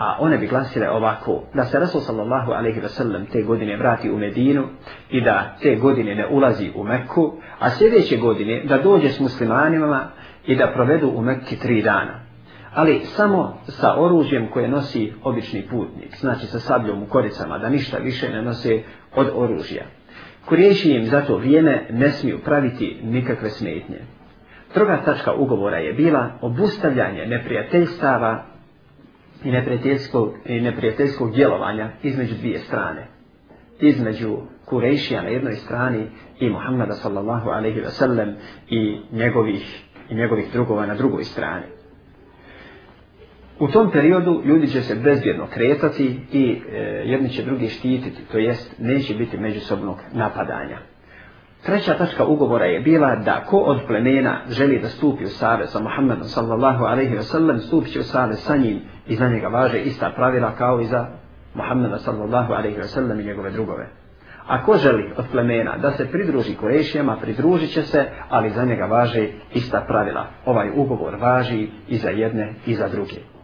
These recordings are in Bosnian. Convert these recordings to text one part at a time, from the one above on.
a one bi glasile ovako, da se Rasul sallallahu alaihi wasallam te godine vrati u Medinu i da te godine ne ulazi u Mekku, a sljedeće godine da dođe s muslimanima i da provedu u Mekki tri dana. Ali samo sa oružjem koje nosi obični putnik, znači sa sabljom u koricama, da ništa više ne nose od oružja. Kuriješi im za to vrijeme ne smiju praviti nikakve smetnje. Druga tačka ugovora je bila obustavljanje neprijateljstava i neprijateljskog, i neprijateljskog djelovanja između dvije strane. Između Kurejšija na jednoj strani i Muhammada sallallahu alaihi ve sellem i njegovih, i njegovih drugova na drugoj strani. U tom periodu ljudi će se bezbjedno kretati i e, jedni će drugi štititi, to jest neće biti međusobnog napadanja. Treća tačka ugovora je bila da ko od plemena želi da stupi u save sa Muhammedom sallallahu alaihi wa sallam, stupit će u save sa njim i za njega važe ista pravila kao i za Muhammeda sallallahu alaihi wa sallam i njegove drugove. A ko želi od plemena da se pridruži Kurešijama, pridružit će se, ali za njega važe ista pravila. Ovaj ugovor važi i za jedne i za druge.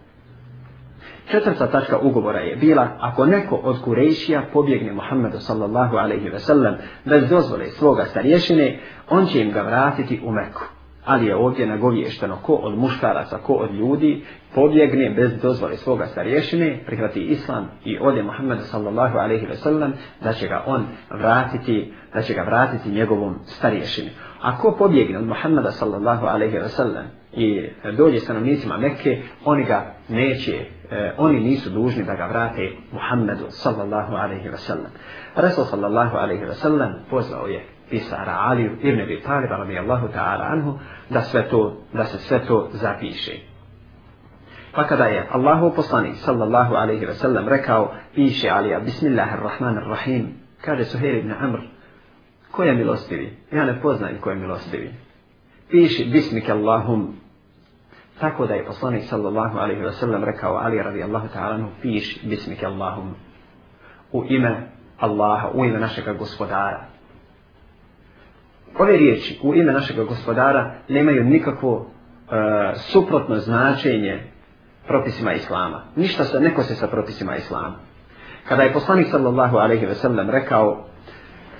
Četvrta tačka ugovora je bila, ako neko od Kurejšija pobjegne Muhammedu sallallahu alaihi ve sellem bez dozvole svoga starješine, on će im ga vratiti u Meku. Ali je ovdje nagovješteno ko od muškaraca, ko od ljudi, pobjegne bez dozvole svoga starješine, prihvati islam i ode Muhammedu sallallahu alaihi ve sellem, da će ga on vratiti, da će ga vratiti njegovom starješini. Ako pobjegne od Muhammeda sallallahu alaihi ve sellem i dođe stanovnicima Mekke, oni ga neće e, oni nisu dužni da ga vrate Muhammedu sallallahu alaihi wa sallam. Rasul sallallahu alaihi wa sallam pozvao je pisara Aliju ibn Abi Talib radijallahu ta'ala anhu da sve to da se sve to zapiše. Pa kada je Allahu poslanik sallallahu alaihi wa sallam rekao piše Alija bismillahirrahmanirrahim kaže Suhair ibn Amr ko je milostivi? Ja ne poznajem ko je milostivi. Piši bismike Allahum Tako da je poslanik sallallahu alaihi wa sallam rekao Ali radijallahu ta'ala nu piš bismike Allahum u ime Allaha, u ime našega gospodara. Ove riječi u ime našega gospodara nemaju nikakvo e, suprotno značenje propisima Islama. Ništa se, neko se sa propisima Islama. Kada je poslanik sallallahu alaihi ve sellem rekao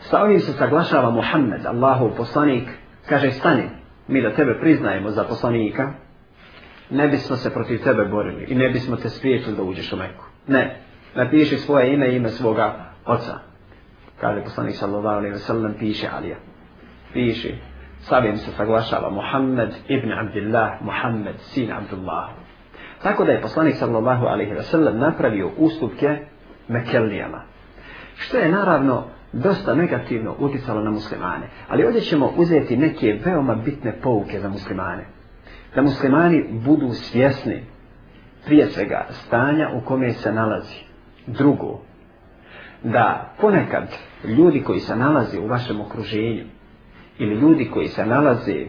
sa ovim se saglašava Muhammed, Allahov poslanik, kaže stani, mi da tebe priznajemo za poslanika, ne bismo se protiv tebe borili i ne bismo te spriječili da uđeš u Meku. Ne, napiši svoje ime i ime svoga oca. Kaže poslanik sallallahu alaihi wa sallam, piše Alija. Piši. Sabim se saglašava Muhammed ibn Abdillah, Muhammed sin Abdullah. Tako da je poslanik sallallahu alaihi wa sallam napravio ustupke Mekelijama. Što je naravno dosta negativno uticalo na muslimane. Ali ovdje ćemo uzeti neke veoma bitne pouke za muslimane da muslimani budu svjesni prije svega stanja u kome se nalazi. Drugo, da ponekad ljudi koji se nalaze u vašem okruženju ili ljudi koji se nalaze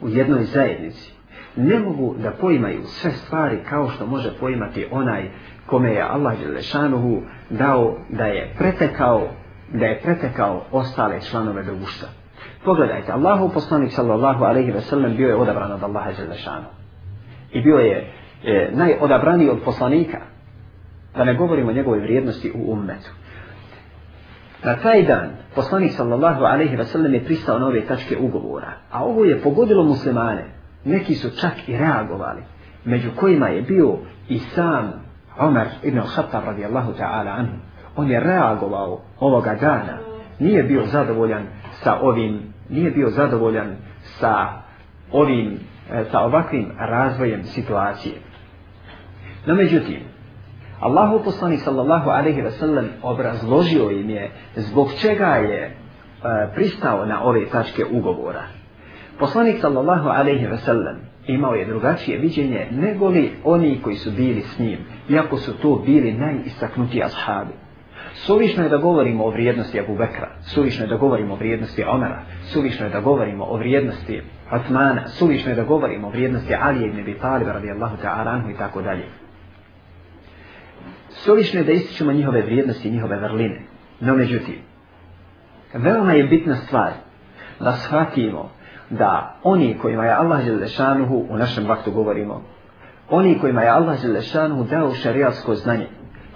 u jednoj zajednici ne mogu da poimaju sve stvari kao što može poimati onaj kome je Allah Želešanuhu dao da je pretekao da je pretekao ostale članove društva. Pogledajte, Allahu poslanik sallallahu alaihi ve sellem bio je odabran od Allaha Đelešanu. I bio je e, najodabraniji od poslanika. Da ne govorimo o njegove vrijednosti u ummetu. Na taj dan poslanik sallallahu alaihi ve sellem je pristao na ove tačke ugovora. A ovo je pogodilo muslimane. Neki su čak i reagovali. Među kojima je bio i sam Omer ibn al-Khattab radijallahu ta'ala anhu. On je reagovao ovoga dana. Nije bio zadovoljan sa ovim nije bio zadovoljan sa ovim, e, sa ovakvim razvojem situacije. No međutim, Allahu poslani sallallahu alaihi ve sellem obrazložio im je zbog čega je e, pristao na ove tačke ugovora. Poslanik sallallahu alaihi ve sellem imao je drugačije viđenje nego li oni koji su bili s njim, iako su to bili najistaknutiji ashabi. Suvišno je da govorimo o vrijednosti Abu Bekra, suvišno je da govorimo o vrijednosti Omara, suvišno je da govorimo o vrijednosti Osmana, suvišno je da govorimo o vrijednosti Ali ibn Abi Talib radijallahu ta'ala anhu i tako dalje. Suvišno je da ističemo njihove vrijednosti i njihove vrline. No međutim, veoma je bitna stvar da shvatimo da oni kojima je Allah Đelešanuhu, u našem vaktu govorimo, oni kojima je Allah Želešanu dao šarijalsko znanje.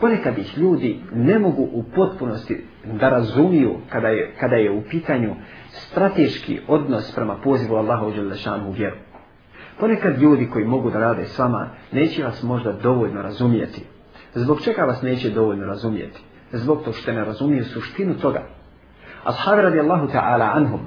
Ponekad ih ljudi ne mogu u potpunosti da razumiju kada je, kada je u pitanju strateški odnos prema pozivu Allaha Đelešanu u vjeru. Ponekad ljudi koji mogu da rade s vama neće vas možda dovoljno razumijeti. Zbog čega vas neće dovoljno razumijeti? Zbog to što ne razumiju suštinu toga. Ashabi radijallahu ta'ala anhum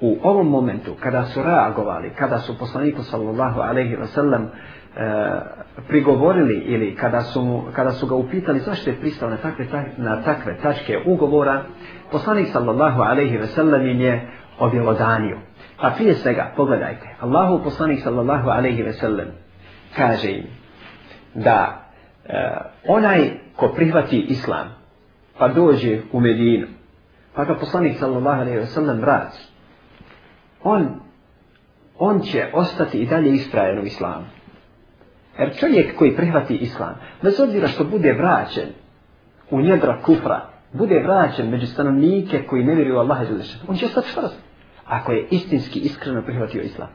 u ovom momentu kada su reagovali, kada su poslaniku sallallahu alaihi wa sallam E, prigovorili ili kada su, mu, kada su ga upitali zašto je pristao na takve, na takve tačke ugovora, poslanik sallallahu alaihi ve sellem im je objelodanio. Pa prije svega, pogledajte, Allahu poslanik sallallahu alaihi ve sellem kaže im da e, onaj ko prihvati islam pa dođe u Medinu pa ga poslanik sallallahu alaihi ve sellem vrati on on će ostati i dalje isprajen u islamu. Jer čovjek koji prihvati islam, bez obzira što bude vraćen u njedra kufra, bude vraćen među stanovnike koji ne vjeruju Allaha on će ostati čvrst ako je istinski iskreno prihvatio islam.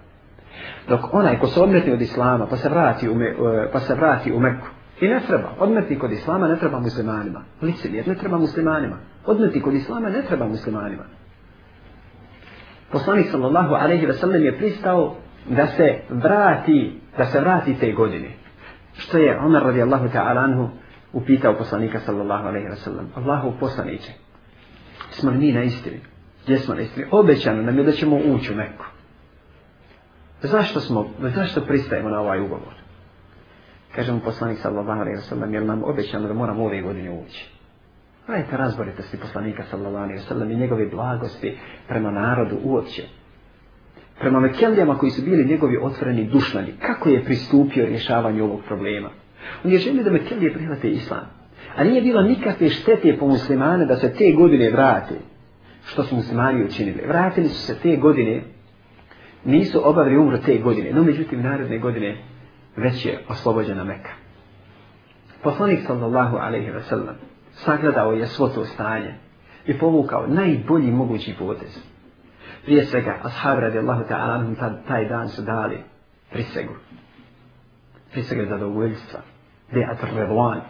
Dok onaj ko se odmetni od islama pa se vrati u, me, e, pa se vrati u Meku i ne treba, odmetni kod islama ne treba muslimanima. Licevjer ne treba muslimanima. Odmetni kod islama ne treba muslimanima. Poslanik sallallahu alejhi ve sellem je pristao da se vrati, da se vrati te godine. Što je Omer radijallahu ta'ala anhu upitao poslanika sallallahu alejhi ve sellem. Allahu poslanice. Smo li mi na istini? gdje smo na istini. Obećano nam je da ćemo ući u Meku. Zašto smo, zašto pristajemo na ovaj ugovor? Kaže mu poslanik sallallahu alaihi wa sallam, jer nam obećano da moramo ove godine ući. Gledajte razboritosti poslanika sallallahu alaihi wa sallam i njegove blagosti prema narodu uopće. Prema Mekelijama koji su bili njegovi otvoreni dušmani, kako je pristupio rješavanju ovog problema? On je želio da Mekelije prihvate islam. A nije bilo nikakve štete po muslimane da se te godine vrate što su muslimani učinili. Vratili su se te godine, nisu obavili umru te godine, no međutim naredne godine već je oslobođena Meka. Poslanik sallallahu alaihi wa sallam sagledao je svo to stanje i povukao najbolji mogući potez. Prije svega, ashab radijallahu ta'ala taj dan su dali prisegu. Prisegu zadovoljstva. Be'at redwan.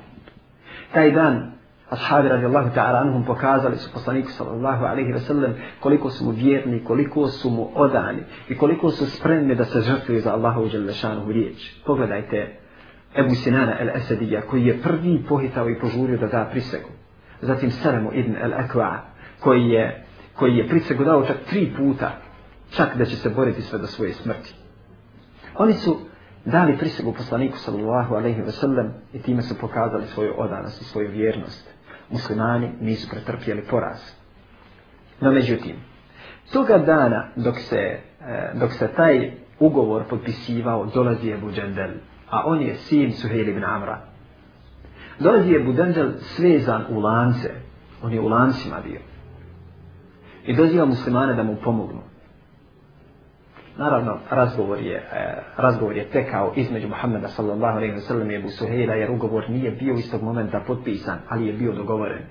Taj dan Ashabi radijallahu ta'ala anhum pokazali su poslaniku sallallahu alaihi ve sellem koliko su mu vjerni, koliko su mu odani i koliko su spremni da se žrtvuju za Allahu u Đelešanu riječ. Pogledajte Ebu Sinana el-Esadija koji je prvi pohitao i požurio da da prisegu. Zatim Salamu ibn el-Akwa koji je, koji je prisegu dao čak tri puta čak da će se boriti sve do svoje smrti. Oni su dali prisegu poslaniku sallallahu alaihi ve sellem i time su pokazali svoju odanost i svoju vjernost muslimani nisu pretrpjeli poraz. No međutim, toga dana dok se, e, dok se taj ugovor potpisivao, dolazi je Budžendel, a on je sin Suhejl ibn Amra. Dolazi je Budžendel svezan u lance, on je u lancima bio. I doziva muslimane da mu pomognu. Naravno, razgovor je, eh, razgovor je tekao između Muhammeda sallallahu alaihi wa sallam i Ebu Suhejla, jer ugovor nije bio istog momenta potpisan, ali je bio dogovoren.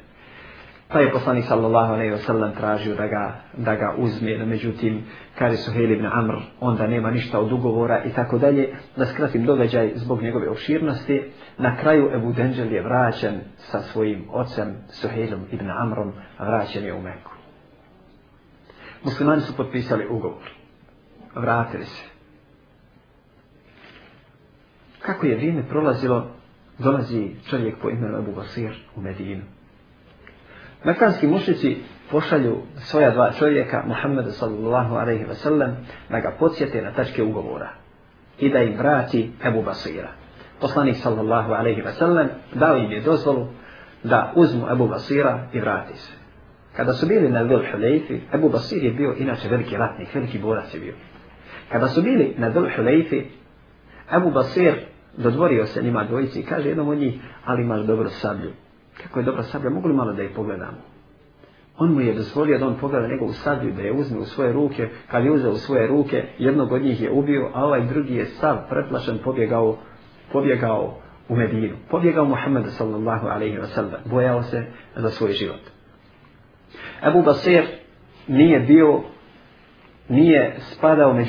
Pa je poslanik sallallahu alaihi wa sallam tražio da ga, da ga uzme, no međutim, kaže Suhejl ibn Amr, onda nema ništa od ugovora i tako dalje. Da skratim događaj zbog njegove opširnosti, na kraju Ebu Denđel je vraćen sa svojim ocem Suhejlom ibn Amrom, vraćen je u Meku. Muslimani su potpisali ugovor vratili se. Kako je vrijeme prolazilo, dolazi čovjek po imenu Abu Basir u Medinu. Mekanski mušici pošalju svoja dva čovjeka, Muhammeda sallallahu alaihi wa sallam, da ga podsjete na tačke ugovora i da im vrati Abu Basira. Poslanik sallallahu alaihi wa sallam dao im je dozvolu da uzmu Abu Basira i vrati se. Kada su bili na Dhul Hulejfi, Abu Basir je bio inače veliki ratnik, veliki borac je bio. Kada su bili na Dhul Hulejfi, Abu Basir dodvorio se njima dvojici i kaže jednom od njih, ali imaš dobro sablju. Kako je dobra sablja, mogu li malo da je pogledamo? On mu je dozvolio da on pogleda njegovu sablju, da je uzme u svoje ruke. Kad je uzeo u svoje ruke, jednog od njih je ubio, a ovaj drugi je sav preplašen pobjegao, pobjegao u Medinu. Pobjegao Muhammed sallallahu alaihi wa sallam. Bojao se za svoj život. Abu Basir nije bio, nije spadao među